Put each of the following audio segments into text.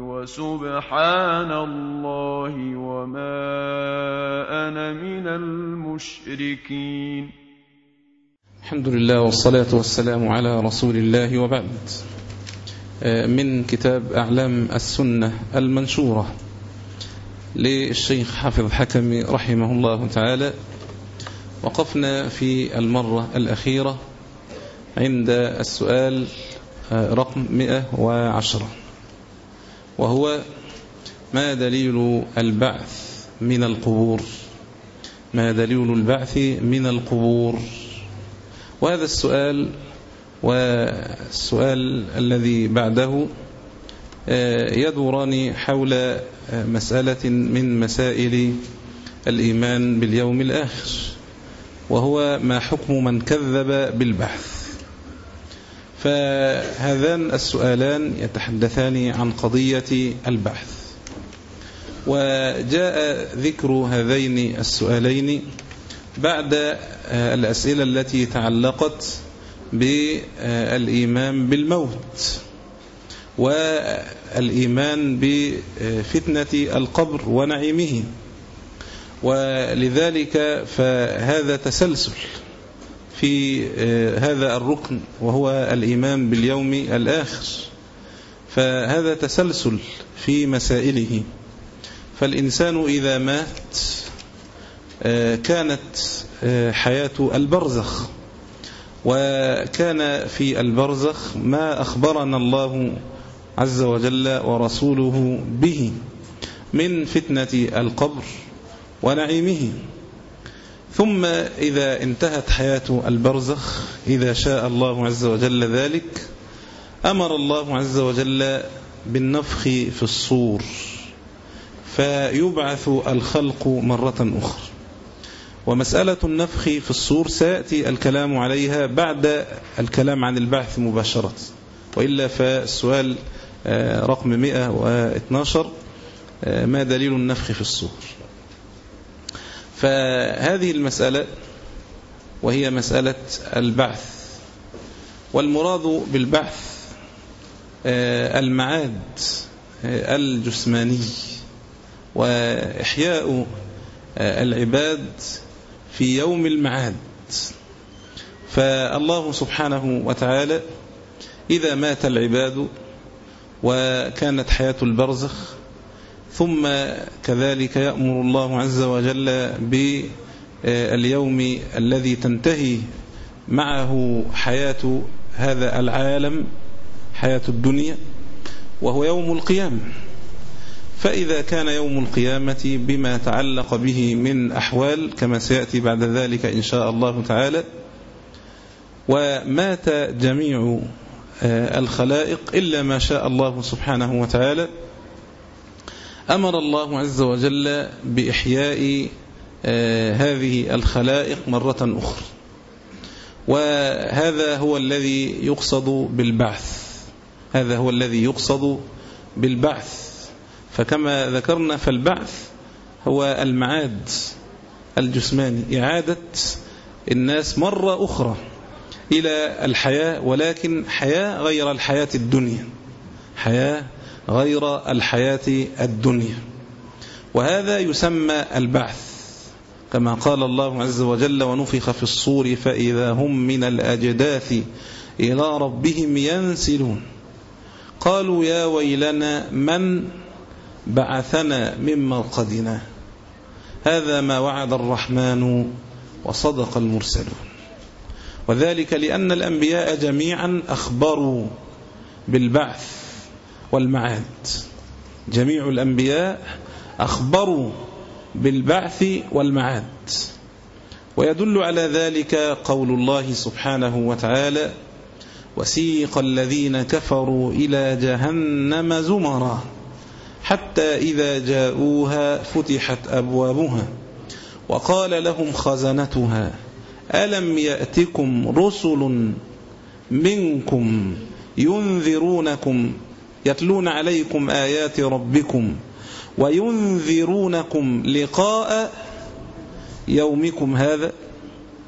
وسبحان الله وما أنا من المشركين. الحمد لله والصلاة والسلام على رسول الله وبعد. من كتاب أعلام السنة المنشورة للشيخ حافظ حكمي رحمه الله تعالى. وقفنا في المرة الأخيرة عند السؤال رقم 110 وهو ما دليل البعث من القبور؟ ما دليل البعث من القبور؟ وهذا السؤال والسؤال الذي بعده يدوران حول مسألة من مسائل الإيمان باليوم الآخر وهو ما حكم من كذب بالبحث فهذان السؤالان يتحدثان عن قضية البحث وجاء ذكر هذين السؤالين بعد الأسئلة التي تعلقت بالإيمان بالموت والإيمان بفتنة القبر ونعيمه. ولذلك فهذا تسلسل. في هذا الركن وهو الإيمان باليوم الآخر. فهذا تسلسل في مسائله. فالإنسان إذا مات كانت حياة البرزخ. وكان في البرزخ ما أخبرنا الله عز وجل ورسوله به من فتنة القبر ونعيمه. ثم إذا انتهت حياة البرزخ إذا شاء الله عز وجل ذلك أمر الله عز وجل بالنفخ في الصور فيبعث الخلق مرة أخرى. ومسألة النفخ في الصور سيأتي الكلام عليها بعد الكلام عن البعث مباشرة. وإلا فالسؤال رقم 112 ما دليل النفخ في الصور؟ فهذه المسألة وهي مسألة البعث. والمراد بالبعث المعاد الجسماني وإحياء العباد في يوم المعاد. فالله سبحانه وتعالى إذا مات العباد وكانت حياة البرزخ ثم كذلك يأمر الله عز وجل باليوم الذي تنتهي معه حياة هذا العالم حياة الدنيا وهو يوم القيامة. فإذا كان يوم القيامة بما تعلق به من أحوال كما سيأتي بعد ذلك إن شاء الله تعالى ومات جميع الخلائق إلا ما شاء الله سبحانه وتعالى أمر الله عز وجل بإحياء هذه الخلائق مرة أخرى. وهذا هو الذي يقصد بالبعث. هذا هو الذي يقصد بالبعث. فكما ذكرنا فالبعث هو المعاد الجسماني إعادة الناس مرة أخرى إلى الحياة ولكن حياة غير الحياة الدنيا. حياة غير الحياة الدنيا. وهذا يسمى البعث كما قال الله عز وجل ونفخ في الصور فإذا هم من الأجداث إلى ربهم ينسلون قالوا يا ويلنا من بعثنا من مرقدنا؟ هذا ما وعد الرحمن وصدق المرسلون وذلك لأن الأنبياء جميعا أخبروا بالبعث والمعاد. جميع الأنبياء أخبروا بالبعث والمعاد. ويدل على ذلك قول الله سبحانه وتعالى وسيق الذين كفروا إلى جهنم زمرا حتى إذا جاءوها فتحت أبوابها وقال لهم خزنتها ألم يأتكم رسل منكم ينذرونكم يتلون عليكم آيات ربكم وينذرونكم لقاء يومكم هذا.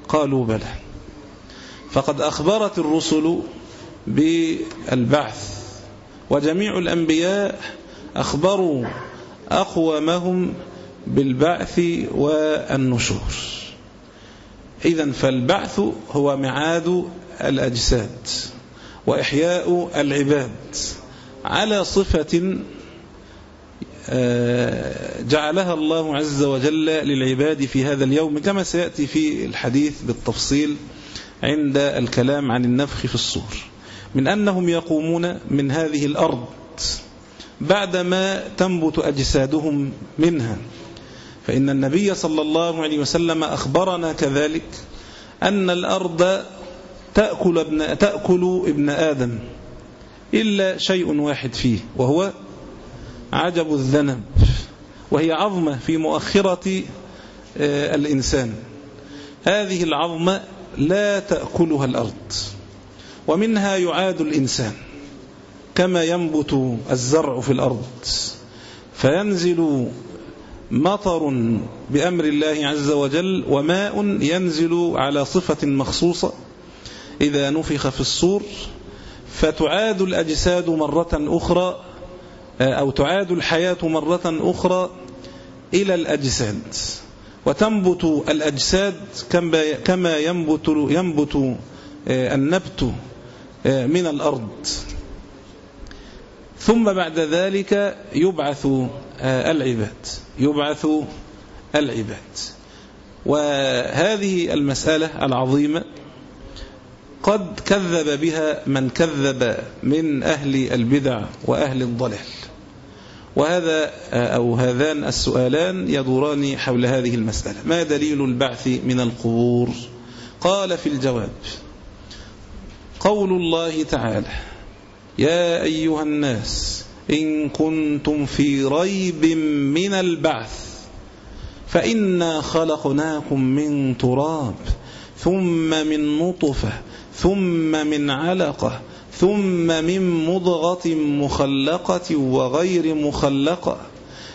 قالوا بلى. فقد أخبرت الرسل بالبعث وجميع الأنبياء أخبروا أقوامهم بالبعث والنشور. إذا فالبعث هو معاد الأجساد وإحياء العباد. على صفة آه، جعلها الله عز وجل للعباد في هذا اليوم كما سيأتي في الحديث بالتفصيل عند الكلام عن النفخ في الصور. من أنهم يقومون من هذه الأرض بعدما تنبت أجسادهم منها. فإن النبي صلى الله عليه وسلم أخبرنا كذلك أن الأرض تأكل ابن, تأكل ابن آدم. إلا شيء واحد فيه وهو عجب الذنب. وهي عظمة في مؤخرة آه، الإنسان. هذه العظمة لا تأكلها الأرض ومنها يعاد الإنسان كما ينبت الزرع في الأرض. فينزل مطر بأمر الله عز وجل وماء ينزل على صفة مخصوصة إذا نفخ في الصور. فتعاد الأجساد مرة أخرى أو تعاد الحياة مرة أخرى إلى الأجساد. وتنبت الأجساد كما ينبت, ينبت آه، النبت آه، من الأرض. ثم بعد ذلك يبعث آه، العباد يبعث العباد. وهذه المسألة العظيمة قد كذب بها من كذب من أهل البدع وأهل الضلال. وهذا أو هذان السؤالان يدوران حول هذه المسألة. ما دليل البعث من القبور؟ قال في الجواب قول الله تعالى يا أيها الناس إن كنتم في ريب من البعث فإنا خلقناكم من تراب ثم من نطفة ثم من علقة ثم من مضغة مخلقة وغير مخلقة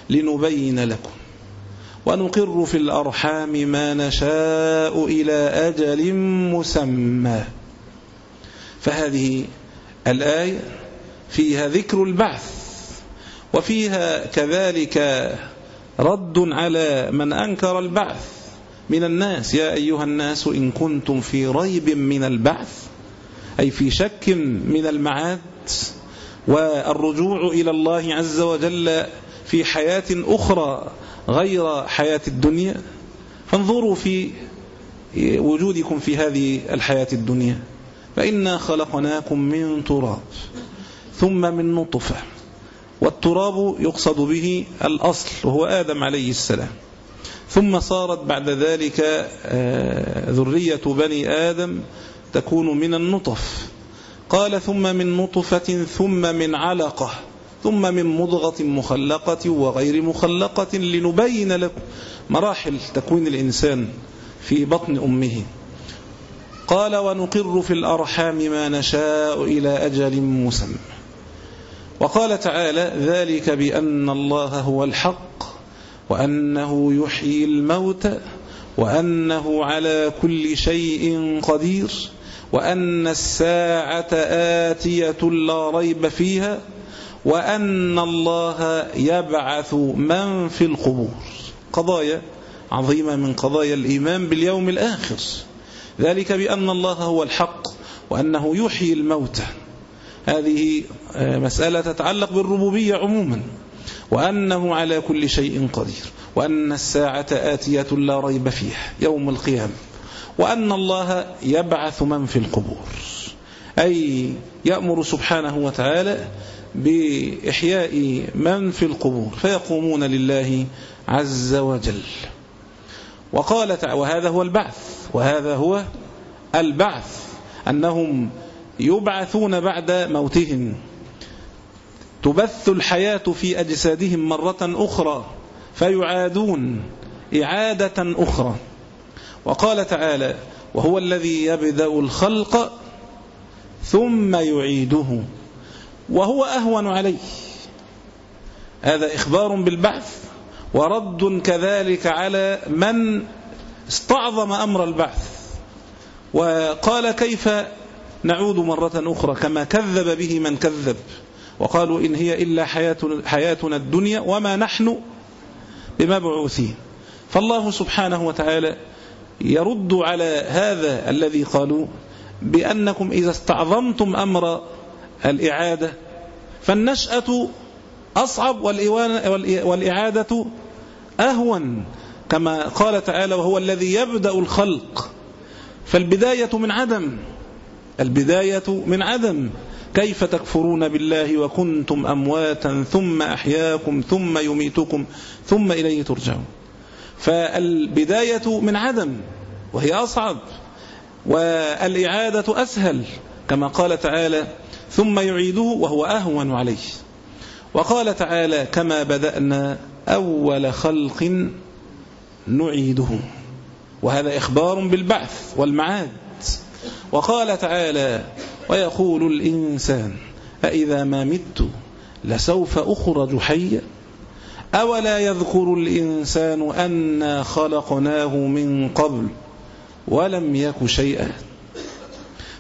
لنبين لكم. ونقر في الأرحام ما نشاء إلى أجل مسمى. فهذه الآية فيها ذكر البعث وفيها كذلك رد على من أنكر البعث. من الناس. يا أيها الناس إن كنتم في ريب من البعث أي في شك من المعاد والرجوع إلى الله عز وجل في حياة أخرى غير حياة الدنيا. فانظروا في وجودكم في هذه الحياة الدنيا. فإنا خلقناكم من تراب ثم من نطفة والتراب يقصد به الأصل وهو آدم عليه السلام. ثم صارت بعد ذلك آه، ذرية بني آدم تكون من النطف. قال ثم من نطفة ثم من علقة ثم من مضغة مخلقة وغير مخلقة لنبين لكم مراحل تكوين الإنسان في بطن أمه. قال ونقر في الأرحام ما نشاء إلى أجل مسمى وقال تعالى ذلك بأن الله هو الحق وأنه يحيي الموت وأنه على كل شيء قدير وأن الساعة آتية لا ريب فيها وأن الله يبعث من في القبور. قضايا عظيمة من قضايا الإيمان باليوم الآخر. ذلك بأن الله هو الحق وأنه يحيي الموتى. هذه آه، مسألة تتعلق بالربوبية عموما. وأنه على كل شيء قدير وأن الساعة آتية لا ريب فيها يوم القيامة وأن الله يبعث من في القبور أي يأمر سبحانه وتعالى بإحياء من في القبور فيقومون لله عز وجل. وقال وهذا هو البعث وهذا هو البعث أنهم يبعثون بعد موتهم. تبث الحياة في أجسادهم مرة أخرى فيعادون إعادة أخرى. وقال تعالى وهو الذي يبدأ الخلق ثم يعيده وهو أهون عليه. هذا إخبار بالبعث ورد كذلك على من استعظم أمر البعث. وقال كيف نعود مرة أخرى كما كذب به من كذب؟ وقالوا إن هي إلا حياتنا الدنيا وما نحن بمبعوثين. فالله سبحانه وتعالى يرد على هذا الذي قالوا بأنكم إذا استعظمتم أمر الإعادة فالنشأة أصعب والإعادة أهون كما قال تعالى وهو الذي يبدأ الخلق. فالبداية من عدم البداية من عدم. كيف تكفرون بالله وكنتم أمواتا ثم أحياكم ثم يميتكم ثم إليه ترجعون. فالبداية من عدم وهي أصعب والإعادة أسهل كما قال تعالى ثم يعيده وهو أهون عليه. وقال تعالى كما بدأنا أول خلق نعيده. وهذا إخبار بالبعث والمعاد. وقال تعالى ويقول الإنسان أإذا ما مت لسوف أخرج حيا؟ أولا يذكر الإنسان أنا خلقناه من قبل ولم يك شيئا.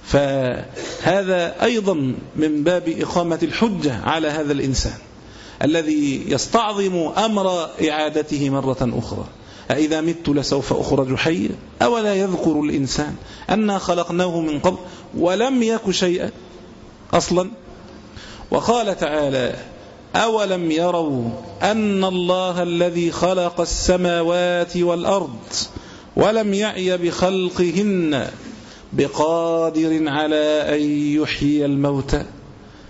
فهذا أيضا من باب إقامة الحجة على هذا الإنسان الذي يستعظم أمر إعادته مرة أخرى. أإذا مت لسوف أخرج حيا أولا يذكر الإنسان أنا خلقناه من قبل ولم يك شيئا أصلا وقال تعالى أولم يروا أن الله الذي خلق السماوات والأرض ولم يعي بخلقهن بقادر على أن يحيي الموتى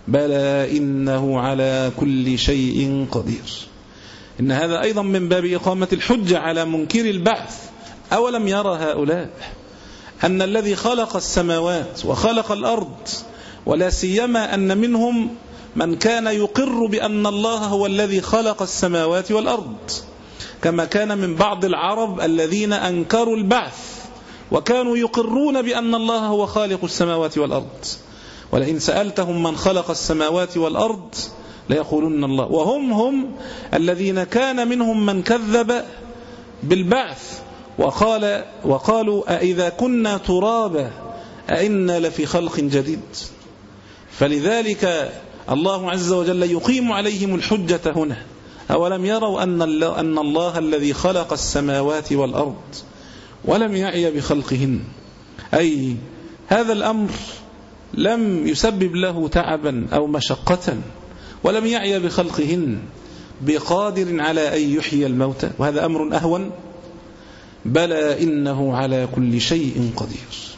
بلى إنه على كل شيء قدير إن هذا أيضا من باب إقامة الحجة على منكر البعث. أولم يرى هؤلاء أن الذي خلق السماوات وخلق الأرض ولا سيما أن منهم من كان يقر بأن الله هو الذي خلق السماوات والأرض كما كان من بعض العرب الذين أنكروا البعث وكانوا يقرون بأن الله هو خالق السماوات والأرض. ولئن سألتهم من خلق السماوات والأرض ليقولن الله. وهم هم الذين كان منهم من كذب بالبعث وقال وقالوا أئذا كنا ترابا أئنا لفي خلق جديد. فلذلك الله عز وجل يقيم عليهم الحجة هنا. أولم يروا أن الله, أن الله الذي خلق السماوات والأرض ولم يعي بخلقهن. أي هذا الأمر لم يسبب له تعبا أو مشقة. ولم يعي بخلقهن بقادر على أن يحيي الموتى. وهذا أمر أهون. بلى إنه على كل شيء قدير.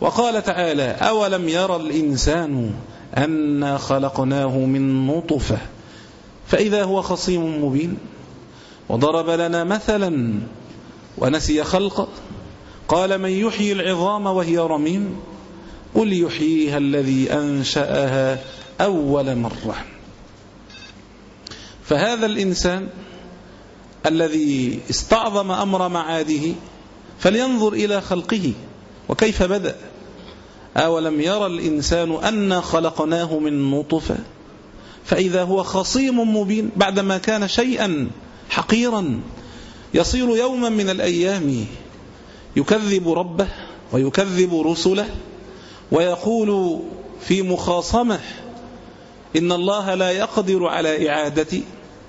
وقال تعالى أولم يرى الإنسان أنا خلقناه من نطفة فإذا هو خصيم مبين؟ وضرب لنا مثلا ونسي خلقه. قال من يحيي العظام وهي رميم؟ قل يحييها الذي أنشأها أول مرة. فهذا الإنسان الذي استعظم أمر معاده فلينظر إلى خلقه وكيف بدأ. أولم يرى الإنسان أنا خلقناه من نطفة؟ فإذا هو خصيم مبين بعدما كان شيئا حقيرا. يصير يوما من الأيام يكذب ربه ويكذب رسله ويقول في مخاصمة إن الله لا يقدر على إعادتي.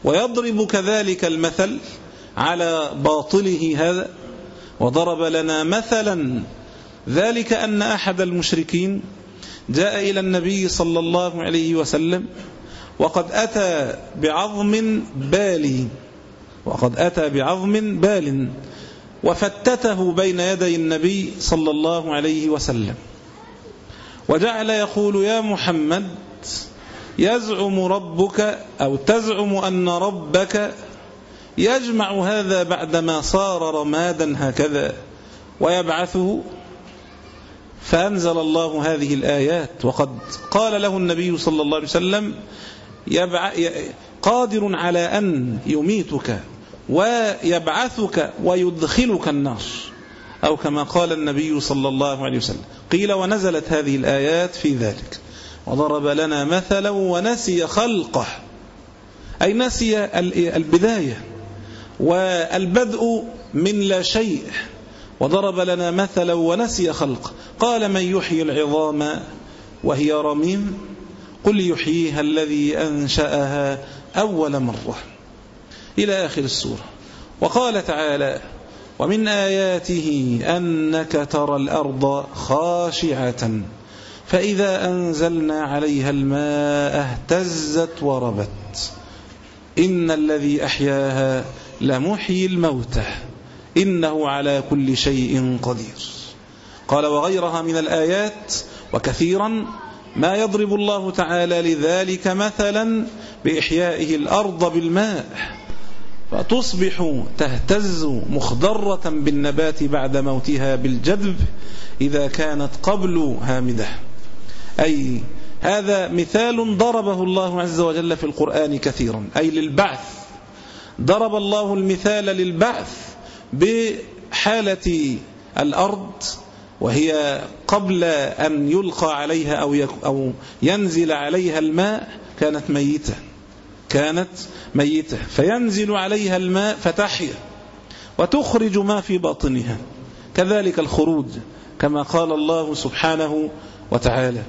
ويضرب كذلك المثل على باطله هذا وضرب لنا مثلا ذلك أن أحد المشركين جاء إلى النبي صلى الله عليه وسلم وقد أتى بعظم بالي وقد أتى بعظم بال وفتته بين يدي النبي صلى الله عليه وسلم وجعل يقول يا محمد يزعم ربك أو تزعم أن ربك يجمع هذا بعدما صار رمادا هكذا ويبعثه. فأنزل الله هذه الآيات. وقد قال له النبي صلى الله عليه وسلم قادر على أن يميتك ويبعثك ويدخلك النار. أو كما قال النبي صلى الله عليه وسلم. قيل ونزلت هذه الآيات في ذلك. وضرب لنا مثلا ونسي خلقه. أي نسي البداية. والبدء من لا شيء. وضرب لنا مثلا ونسي خلقه. قال من يحيي العظام وهي رميم؟ قل يحييها الذي أنشأها أول مرة. إلى آخر السورة. وقال تعالى ومن آياته أنك ترى الأرض خاشعة. فإذا أنزلنا عليها الماء اهتزت وربت. إن الذي أحياها لمحيي الموتى. إنه على كل شيء قدير. قال وغيرها من الآيات وكثيرا ما يضرب الله تعالى لذلك مثلا بإحيائه الأرض بالماء. فتصبح تهتز مخضرة بالنبات بعد موتها بالجذب إذا كانت قبل هامدة. أي هذا مثال ضربه الله عز وجل في القرآن كثيرا. أي للبعث. ضرب الله المثال للبعث بحالة الأرض وهي قبل أن يلقى عليها أو, أو ينزل عليها الماء كانت ميتة. كانت ميتة. فينزل عليها الماء فتحيا. وتخرج ما في باطنها. كذلك الخروج كما قال الله سبحانه وتعالى.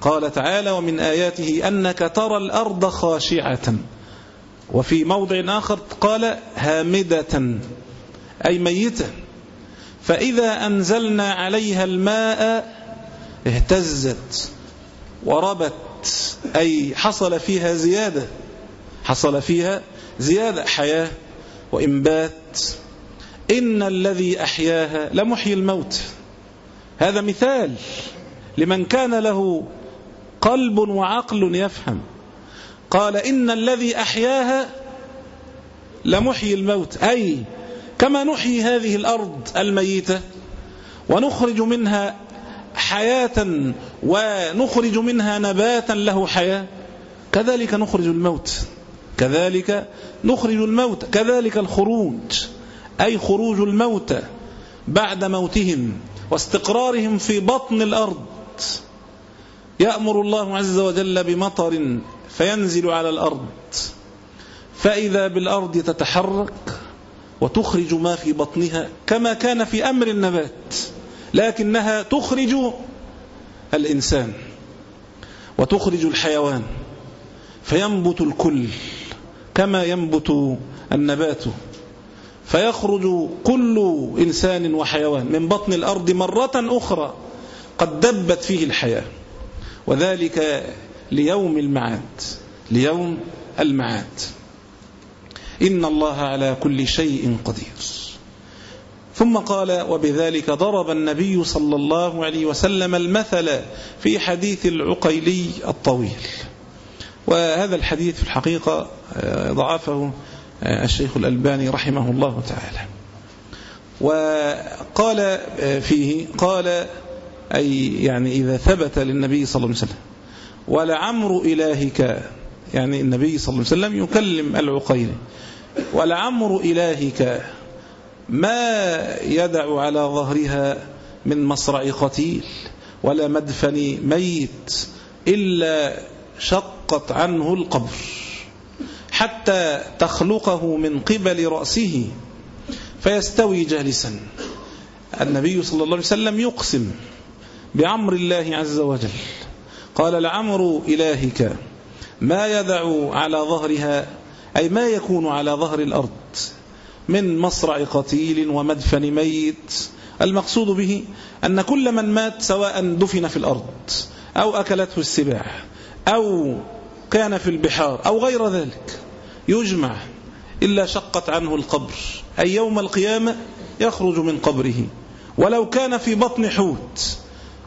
قال تعالى ومن آياته أنك ترى الأرض خاشعة. وفي موضع آخر قال هامدة أي ميتة. فإذا أنزلنا عليها الماء اهتزت وربت أي حصل فيها زيادة. حصل فيها زيادة حياة وإنبات. إن الذي أحياها لمحيي الموت. هذا مثال لمن كان له قلب وعقل يفهم. قال إن الذي أحياها لمحيي الموت. أي كما نحيي هذه الأرض الميتة ونخرج منها حياة ونخرج منها نباتا له حياة. كذلك نخرج الموت. كذلك نخرج الموت. كذلك الخروج. أي خروج الموتى بعد موتهم واستقرارهم في بطن الأرض. يأمر الله عز وجل بمطر فينزل على الأرض. فإذا بالأرض تتحرك وتخرج ما في بطنها كما كان في أمر النبات لكنها تخرج الإنسان وتخرج الحيوان فينبت الكل كما ينبت النبات. فيخرج كل إنسان وحيوان من بطن الأرض مرة أخرى قد دبت فيه الحياة. وذلك ليوم المعاد ليوم المعاد. إن الله على كل شيء قدير. ثم قال وبذلك ضرب النبي صلى الله عليه وسلم المثل في حديث العقيلي الطويل. وهذا الحديث في الحقيقة آه، ضعفه آه، الشيخ الألباني رحمه الله تعالى. وقال آه، فيه قال أي يعني إذا ثبت للنبي صلى الله عليه وسلم ولعمر إلهك يعني النبي صلى الله عليه وسلم يكلم العقيل ولعمر إلهك ما يدع على ظهرها من مصرع قتيل ولا مدفن ميت إلا شقت عنه القبر حتى تخلقه من قبل رأسه فيستوي جالسا. النبي صلى الله عليه وسلم يقسم بعمر الله عز وجل. قال لعمر إلهك ما يدع على ظهرها أي ما يكون على ظهر الأرض من مصرع قتيل ومدفن ميت. المقصود به أن كل من مات سواء دفن في الأرض أو أكلته السباع أو كان في البحار أو غير ذلك يجمع إلا شقت عنه القبر. أي يوم القيامة يخرج من قبره. ولو كان في بطن حوت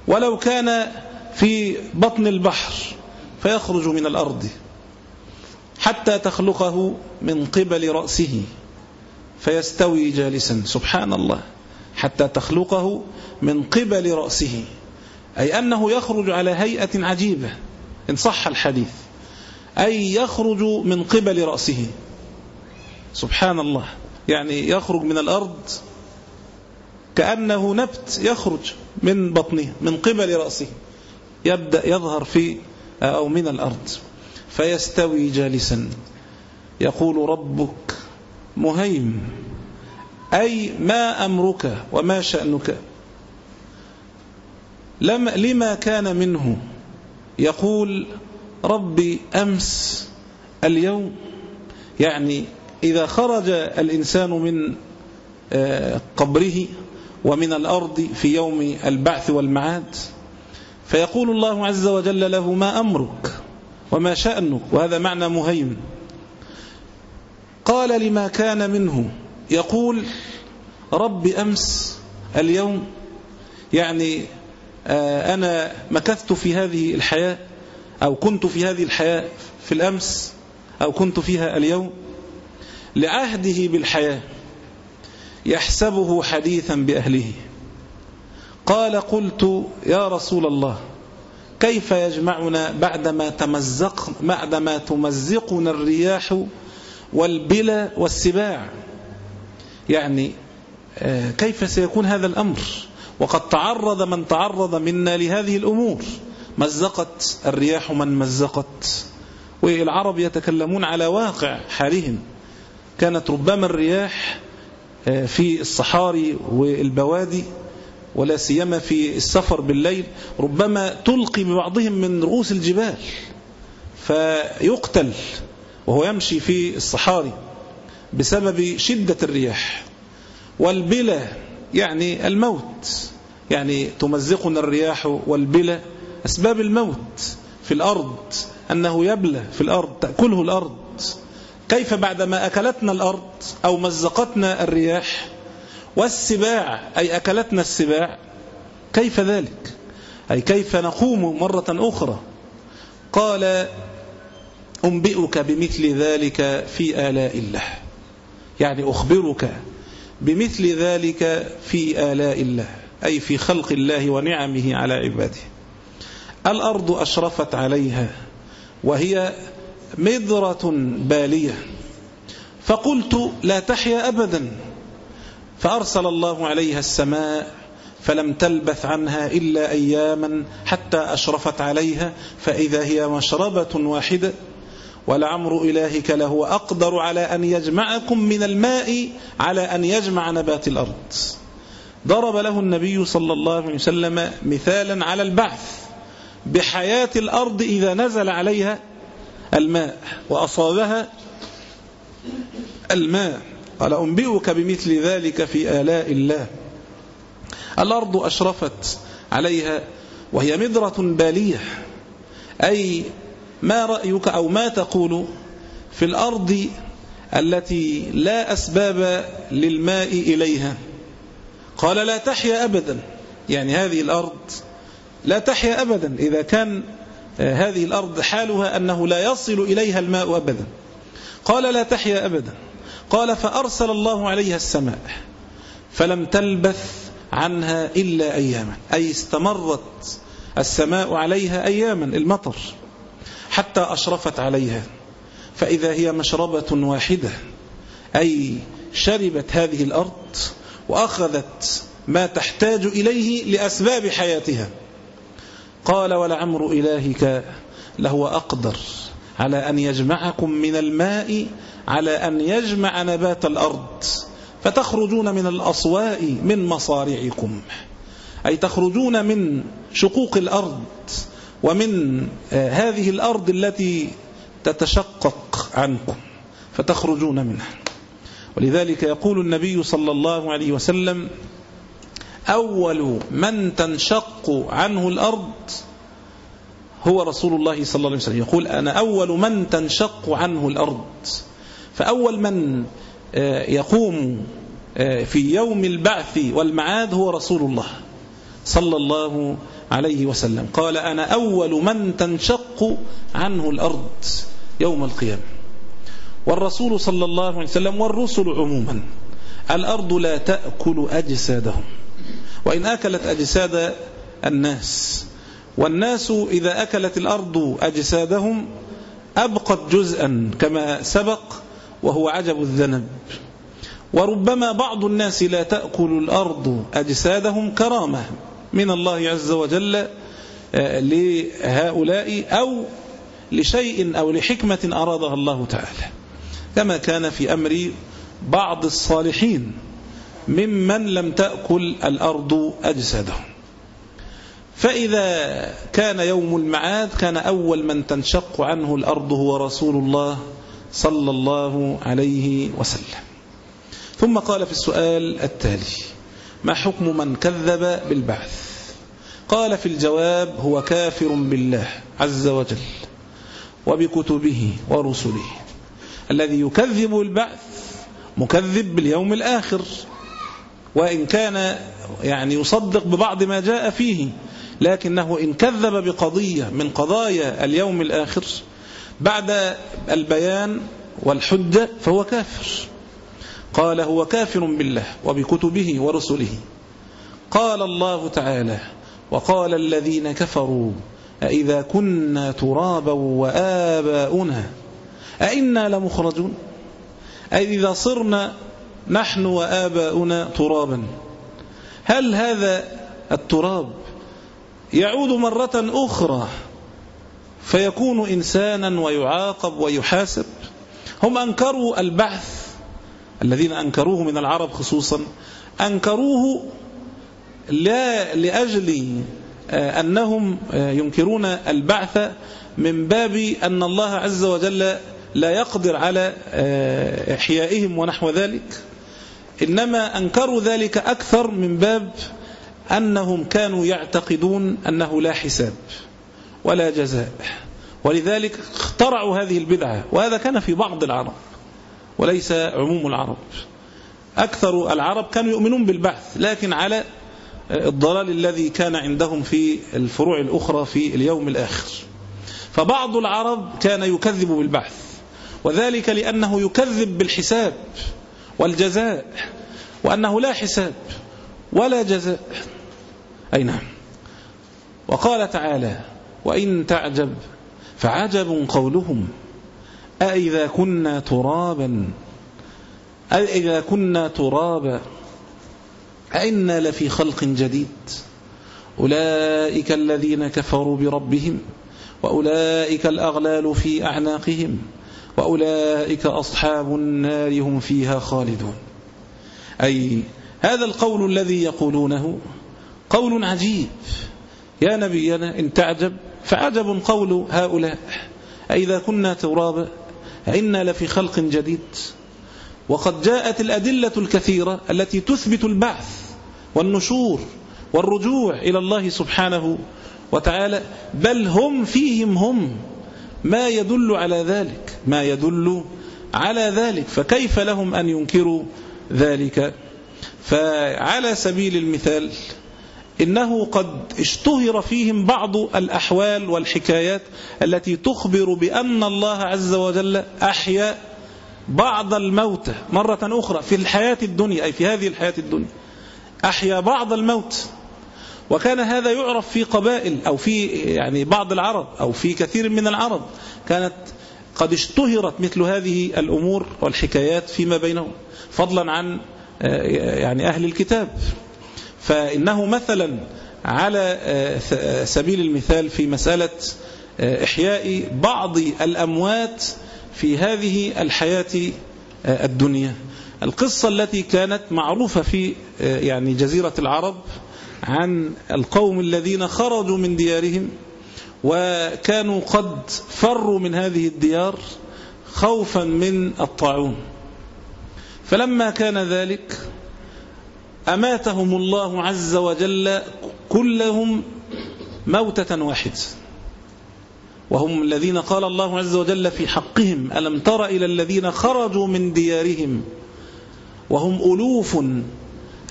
ولو كان في بطن البحر فيخرج من الأرض حتى تخلقه من قبل رأسه فيستوي جالسا سبحان الله حتى تخلقه من قبل رأسه أي أنه يخرج على هيئة عجيبة إن صح الحديث أي يخرج من قبل رأسه سبحان الله يعني يخرج من الأرض كأنه نبت يخرج من بطنه من قبل رأسه يبدأ يظهر في أو من الأرض فيستوي جالسا. يقول ربك مهيم أي ما أمرك وما شأنك؟ لما, لما كان منه؟ يقول ربي أمس اليوم. يعني إذا خرج الإنسان من آه، قبره ومن الأرض في يوم البعث والمعاد. فيقول الله عز وجل له ما أمرك وما شأنك وهذا معنى مهيم قال لما كان منه يقول رب أمس اليوم يعني آه، أنا مكثت في هذه الحياة أو كنت في هذه الحياة في الأمس أو كنت فيها اليوم لعهده بالحياة. يحسبه حديثا بأهله. قال قلت يا رسول الله كيف يجمعنا بعدما تمزق بعدما تمزقنا الرياح والبلا والسباع؟ يعني آه، كيف سيكون هذا الأمر؟ وقد تعرض من تعرض منا لهذه الأمور. مزقت الرياح من مزقت. والعرب يتكلمون على واقع حالهم. كانت ربما الرياح في الصحاري والبوادي ولا سيما في السفر بالليل ربما تلقي ببعضهم من رؤوس الجبال فيقتل وهو يمشي في الصحاري بسبب شدة الرياح. والبلا يعني الموت يعني تمزقنا الرياح والبلا أسباب الموت في الأرض أنه يبلى في الأرض تأكله الأرض. كيف بعدما أكلتنا الأرض أو مزقتنا الرياح والسباع أي أكلتنا السباع كيف ذلك؟ أي كيف نقوم مرة أخرى؟ قال أنبئك بمثل ذلك في آلاء الله. يعني أخبرك بمثل ذلك في آلاء الله أي في خلق الله ونعمه على عباده. الأرض أشرفت عليها وهي مذرة بالية. فقلت لا تحيا أبدا. فأرسل الله عليها السماء فلم تلبث عنها إلا أياما حتى أشرفت عليها فإذا هي مشربة واحدة. ولعمر إلهك لهو أقدر على أن يجمعكم من الماء على أن يجمع نبات الأرض. ضرب له النبي صلى الله عليه وسلم مثالا على البعث. بحياة الأرض إذا نزل عليها الماء وأصابها الماء. قال أنبئك بمثل ذلك في آلاء الله. الأرض أشرفت عليها وهي مذرة بالية. أي ما رأيك أو ما تقول في الأرض التي لا أسباب للماء إليها؟ قال لا تحيا أبدا. يعني هذه الأرض لا تحيا أبدا. إذا كان هذه الأرض حالها أنه لا يصل إليها الماء أبدا. قال لا تحيا أبدا. قال فأرسل الله عليها السماء فلم تلبث عنها إلا أياما. أي استمرت السماء عليها أياما المطر حتى أشرفت عليها. فإذا هي مشربة واحدة أي شربت هذه الأرض وأخذت ما تحتاج إليه لأسباب حياتها. قال ولعمر إلهك لهو أقدر. على أن يجمعكم من الماء على أن يجمع نبات الأرض. فتخرجون من الأصواء من مصارعكم. أي تخرجون من شقوق الأرض ومن آه، هذه الأرض التي تتشقق عنكم. فتخرجون منها. ولذلك يقول النبي صلى الله عليه وسلم أول من تنشق عنه الأرض هو رسول الله صلى الله عليه وسلم. يقول أنا أول من تنشق عنه الأرض. فأول من آه، يقوم آه، في يوم البعث والمعاد هو رسول الله صلى الله عليه وسلم. قال أنا أول من تنشق عنه الأرض يوم القيامة. والرسول صلى الله عليه وسلم والرسل عموما الأرض لا تأكل أجسادهم. وإن أكلت أجساد الناس والناس إذا أكلت الأرض أجسادهم أبقت جزءا كما سبق وهو عجب الذنب. وربما بعض الناس لا تأكل الأرض أجسادهم كرامة من الله عز وجل آه، لهؤلاء أو لشيء أو لحكمة أرادها الله تعالى. كما كان في أمر بعض الصالحين. ممن لم تأكل الأرض أجسادهم. فإذا كان يوم المعاد كان أول من تنشق عنه الأرض هو رسول الله صلى الله عليه وسلم. ثم قال في السؤال التالي ما حكم من كذب بالبعث؟ قال في الجواب هو كافر بالله عز وجل وبكتبه ورسله. الذي يكذب بالبعث مكذب باليوم الآخر. وإن كان يعني يصدق ببعض ما جاء فيه لكنه إن كذب بقضية من قضايا اليوم الآخر بعد البيان والحجة فهو كافر. قال هو كافر بالله وبكتبه ورسله. قال الله تعالى وقال الذين كفروا أئذا كنا ترابا وآباؤنا أئنا لمخرجون؟ أي إذا صرنا نحن وآباؤنا ترابا. هل هذا التراب يعود مرة أخرى فيكون إنسانا ويعاقب ويحاسب؟ هم أنكروا البعث الذين أنكروه من العرب خصوصا أنكروه لا لأجل آه، أنهم آه، ينكرون البعث من باب أن الله عز وجل لا يقدر على آه، إحيائهم ونحو ذلك؟ إنما أنكروا ذلك أكثر من باب أنهم كانوا يعتقدون أنه لا حساب ولا جزاء. ولذلك اخترعوا هذه البدعة وهذا كان في بعض العرب وليس عموم العرب. أكثر العرب كانوا يؤمنون بالبعث لكن على الضلال الذي كان عندهم في الفروع الأخرى في اليوم الآخر. فبعض العرب كان يكذب بالبعث وذلك لأنه يكذب بالحساب. والجزاء وأنه لا حساب ولا جزاء. أي نعم. وقال تعالى وإن تعجب فعجب قولهم أإذا كنا ترابا؟ أإذا كنا ترابا؟ أئنا لفي خلق جديد. أولئك الذين كفروا بربهم وأولئك الأغلال في أعناقهم. وأولئك أصحاب النار هم فيها خالدون. أي هذا القول الذي يقولونه قول عجيب. يا نبينا إن تعجب فعجب قول هؤلاء. أئذا كنا ترابا أئنا لفي خلق جديد. وقد جاءت الأدلة الكثيرة التي تثبت البعث والنشور والرجوع إلى الله سبحانه وتعالى. بل هم فيهم هم. ما يدل على ذلك ما يدل على ذلك. فكيف لهم أن ينكروا ذلك؟ فعلى سبيل المثال إنه قد اشتهر فيهم بعض الأحوال والحكايات التي تخبر بأن الله عز وجل أحيا بعض الموتى مرة أخرى في الحياة الدنيا أي في هذه الحياة الدنيا. أحيا بعض الموت. وكان هذا يعرف في قبائل أو في يعني بعض العرب أو في كثير من العرب كانت قد اشتهرت مثل هذه الأمور والحكايات فيما بينهم فضلا عن آه، يعني أهل الكتاب. فإنه مثلا على آه، سبيل المثال في مسألة آه، إحياء بعض الأموات في هذه الحياة الدنيا. القصة التي كانت معروفة في يعني جزيرة العرب عن القوم الذين خرجوا من ديارهم وكانوا قد فروا من هذه الديار خوفا من الطاعون. فلما كان ذلك أماتهم الله عز وجل كلهم موتة واحدة وهم الذين قال الله عز وجل في حقهم ألم تر إلى الذين خرجوا من ديارهم وهم ألوف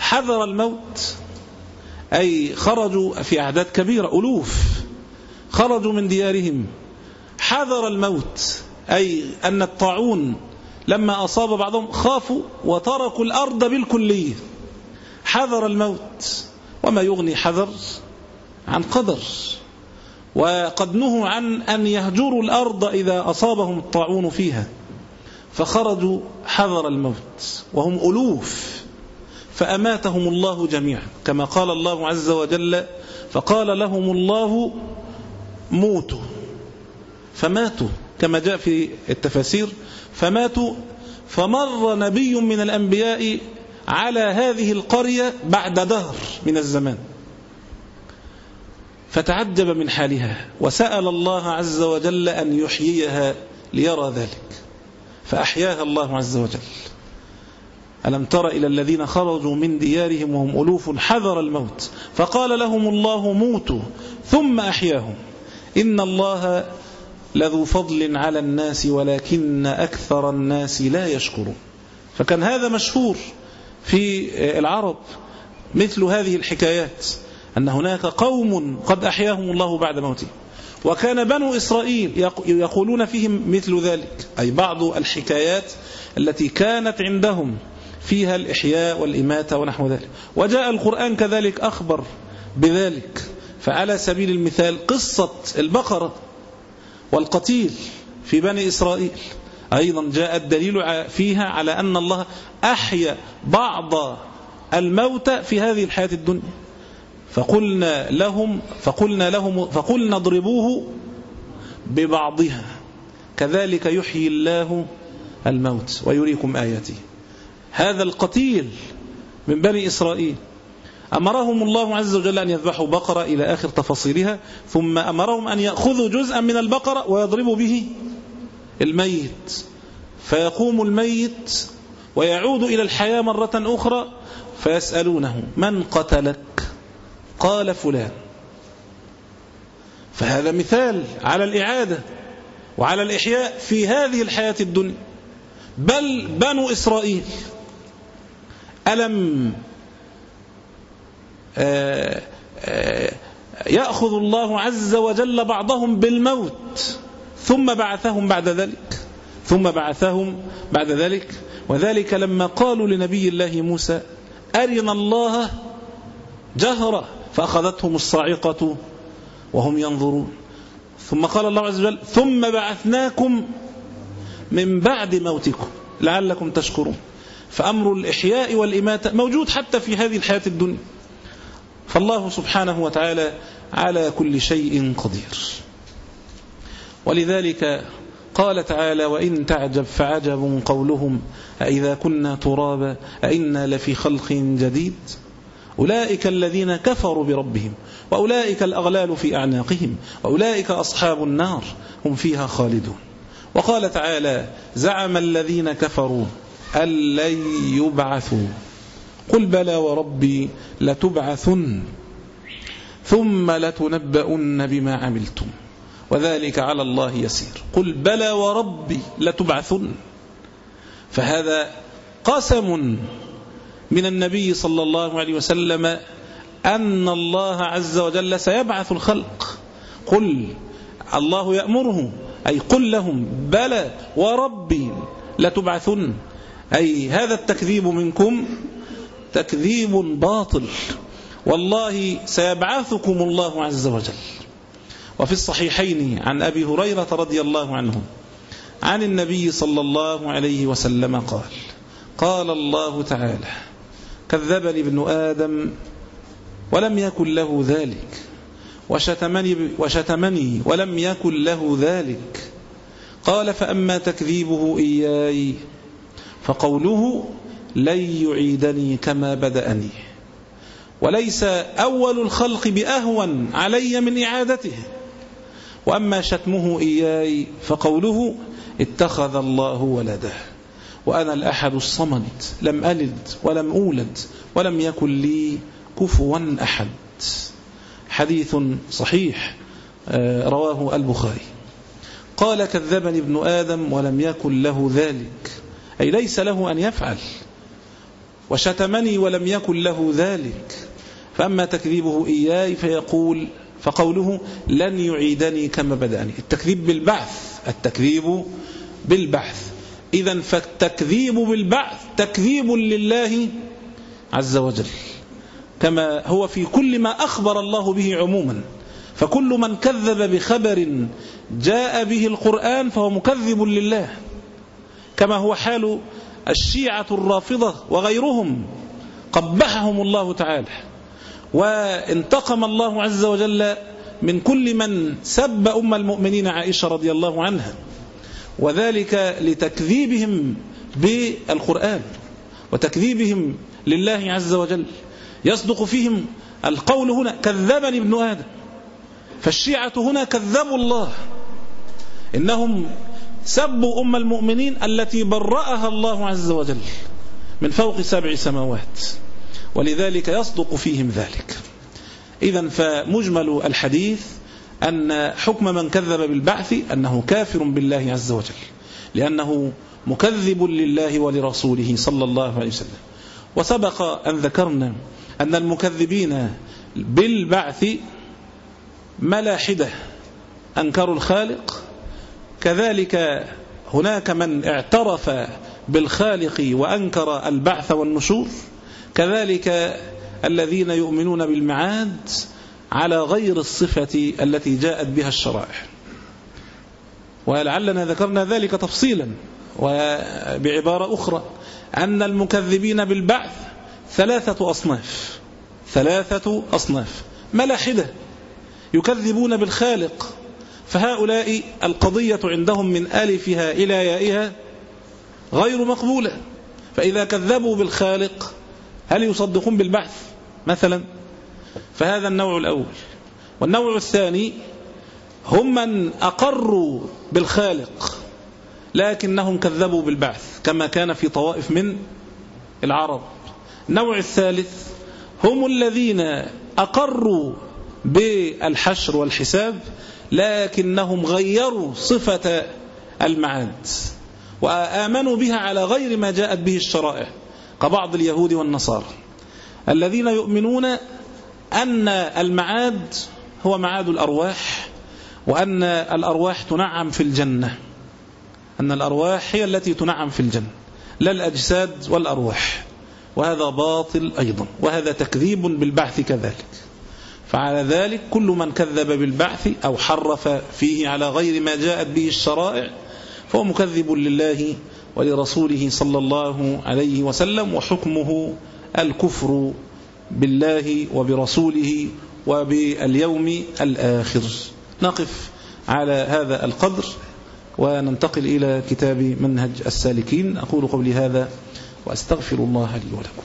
حذر الموت؟ أي خرجوا في أعداد كبيرة ألوف. خرجوا من ديارهم. حذر الموت. أي أن الطاعون لما أصاب بعضهم خافوا وتركوا الأرض بالكلية. حذر الموت. وما يغني حذر عن قدر. وقد نهوا عن أن يهجروا الأرض إذا أصابهم الطاعون فيها. فخرجوا حذر الموت. وهم ألوف. فأماتهم الله جميعا كما قال الله عز وجل فقال لهم الله موتوا. فماتوا. كما جاء في التفاسير فماتوا فمر نبي من الأنبياء على هذه القرية بعد دهر من الزمان فتعجب من حالها وسأل الله عز وجل أن يحييها ليرى ذلك فأحياها الله عز وجل. ألم تر إلى الذين خرجوا من ديارهم وهم ألوف حذر الموت فقال لهم الله موتوا ثم أحياهم إن الله لذو فضل على الناس ولكن أكثر الناس لا يشكرون فكان هذا مشهور في العرب مثل هذه الحكايات أن هناك قوم قد أحياهم الله بعد موته وكان بنو إسرائيل يقولون فيهم مثل ذلك أي بعض الحكايات التي كانت عندهم فيها الإحياء والإماتة ونحو ذلك. وجاء القرآن كذلك أخبر بذلك. فعلى سبيل المثال قصة البقرة والقتيل في بني إسرائيل. أيضا جاء الدليل فيها على أن الله أحيا بعض الموتى في هذه الحياة الدنيا. فقلنا لهم فقلنا لهم فقلنا اضربوه ببعضها. كذلك يحيي الله الموت ويريكم آياته. هذا القتيل من بني إسرائيل. أمرهم الله عز وجل أن يذبحوا بقرة إلى آخر تفاصيلها ثم أمرهم أن يأخذوا جزءا من البقرة ويضربوا به الميت. فيقوم الميت ويعود إلى الحياة مرة أخرى فيسألونه من قتلك؟ قال فلان. فهذا مثال على الإعادة وعلى الإحياء في هذه الحياة الدنيا. بل بنو إسرائيل ألم آه، آه، يأخذ الله عز وجل بعضهم بالموت ثم بعثهم بعد ذلك ثم بعثهم بعد ذلك. وذلك لما قالوا لنبي الله موسى أرنا الله جهرة فأخذتهم الصاعقة وهم ينظرون. ثم قال الله عز وجل ثم بعثناكم من بعد موتكم لعلكم تشكرون. فأمر الإحياء والإماتة موجود حتى في هذه الحياة الدنيا. فالله سبحانه وتعالى على كل شيء قدير. ولذلك قال تعالى وإن تعجب فعجب قولهم أئذا كنا ترابا أئنا لفي خلق جديد أولئك الذين كفروا بربهم وأولئك الأغلال في أعناقهم وأولئك أصحاب النار هم فيها خالدون. وقال تعالى زعم الذين كفروا أن لن يبعثوا. قل بلى وربي لتبعثن ثم لتنبؤن بما عملتم. وذلك على الله يسير. قل بلى وربي لتبعثن. فهذا قسم من النبي صلى الله عليه وسلم أن الله عز وجل سيبعث الخلق. قل الله يأمره. أي قل لهم بلى وربي لتبعثن. أي هذا التكذيب منكم تكذيب باطل. والله سيبعثكم الله عز وجل. وفي الصحيحين عن أبي هريرة رضي الله عنه عن النبي صلى الله عليه وسلم قال قال الله تعالى كذبني ابن آدم ولم يكن له ذلك وشتمني, وشتمني ولم يكن له ذلك. قال فأما تكذيبه إياي فقوله لن يعيدني كما بدأني. وليس أول الخلق بأهون علي من إعادته. وأما شتمه إياي فقوله اتخذ الله ولده. وأنا الأحد الصمد لم ألد ولم أولد ولم يكن لي كفوا أحد. حديث صحيح آه، رواه البخاري. قال كذبني ابن آدم ولم يكن له ذلك. أي ليس له أن يفعل. وشتمني ولم يكن له ذلك. فأما تكذيبه إياي فيقول فقوله لن يعيدني كما بدأني. التكذيب بالبعث التكذيب بالبعث. إذا فالتكذيب بالبعث تكذيب لله عز وجل. كما هو في كل ما أخبر الله به عموما. فكل من كذب بخبر جاء به القرآن فهو مكذب لله. كما هو حال الشيعة الرافضة وغيرهم. قبحهم الله تعالى. وانتقم الله عز وجل من كل من سب أم المؤمنين عائشة رضي الله عنها. وذلك لتكذيبهم بالقرآن. وتكذيبهم لله عز وجل. يصدق فيهم القول هنا كذبني ابن آدم. فالشيعة هنا كذبوا الله. إنهم سبوا أم المؤمنين التي برأها الله عز وجل من فوق سبع سماوات. ولذلك يصدق فيهم ذلك. إذا فمجمل الحديث أن حكم من كذب بالبعث أنه كافر بالله عز وجل لأنه مكذب لله ولرسوله صلى الله عليه وسلم. وسبق أن ذكرنا أن المكذبين بالبعث ملاحدة. أنكروا الخالق كذلك هناك من اعترف بالخالق وأنكر البعث والنشور كذلك الذين يؤمنون بالمعاد على غير الصفة التي جاءت بها الشرائع. ولعلنا ذكرنا ذلك تفصيلا وبعبارة أخرى أن المكذبين بالبعث ثلاثة أصناف ثلاثة أصناف ملاحدة يكذبون بالخالق فهؤلاء القضية عندهم من ألفها إلى يائها غير مقبولة. فإذا كذبوا بالخالق هل يصدقون بالبعث مثلا؟ فهذا النوع الأول. والنوع الثاني هم من أقروا بالخالق لكنهم كذبوا بالبعث كما كان في طوائف من العرب. النوع الثالث هم الذين أقروا بالحشر والحساب لكنهم غيروا صفة المعاد وآمنوا بها على غير ما جاءت به الشرائع كبعض اليهود والنصارى. الذين يؤمنون أن المعاد هو معاد الأرواح وأن الأرواح تنعم في الجنة. أن الأرواح هي التي تنعم في الجنة. لا الأجساد والأرواح. وهذا باطل أيضا. وهذا تكذيب بالبعث كذلك. فعلى ذلك كل من كذب بالبعث أو حرف فيه على غير ما جاءت به الشرائع فهو مكذب لله ولرسوله صلى الله عليه وسلم وحكمه الكفر بالله وبرسوله وباليوم الآخر. نقف على هذا القدر وننتقل إلى كتاب منهج السالكين. أقول قولي هذا وأستغفر الله لي ولكم.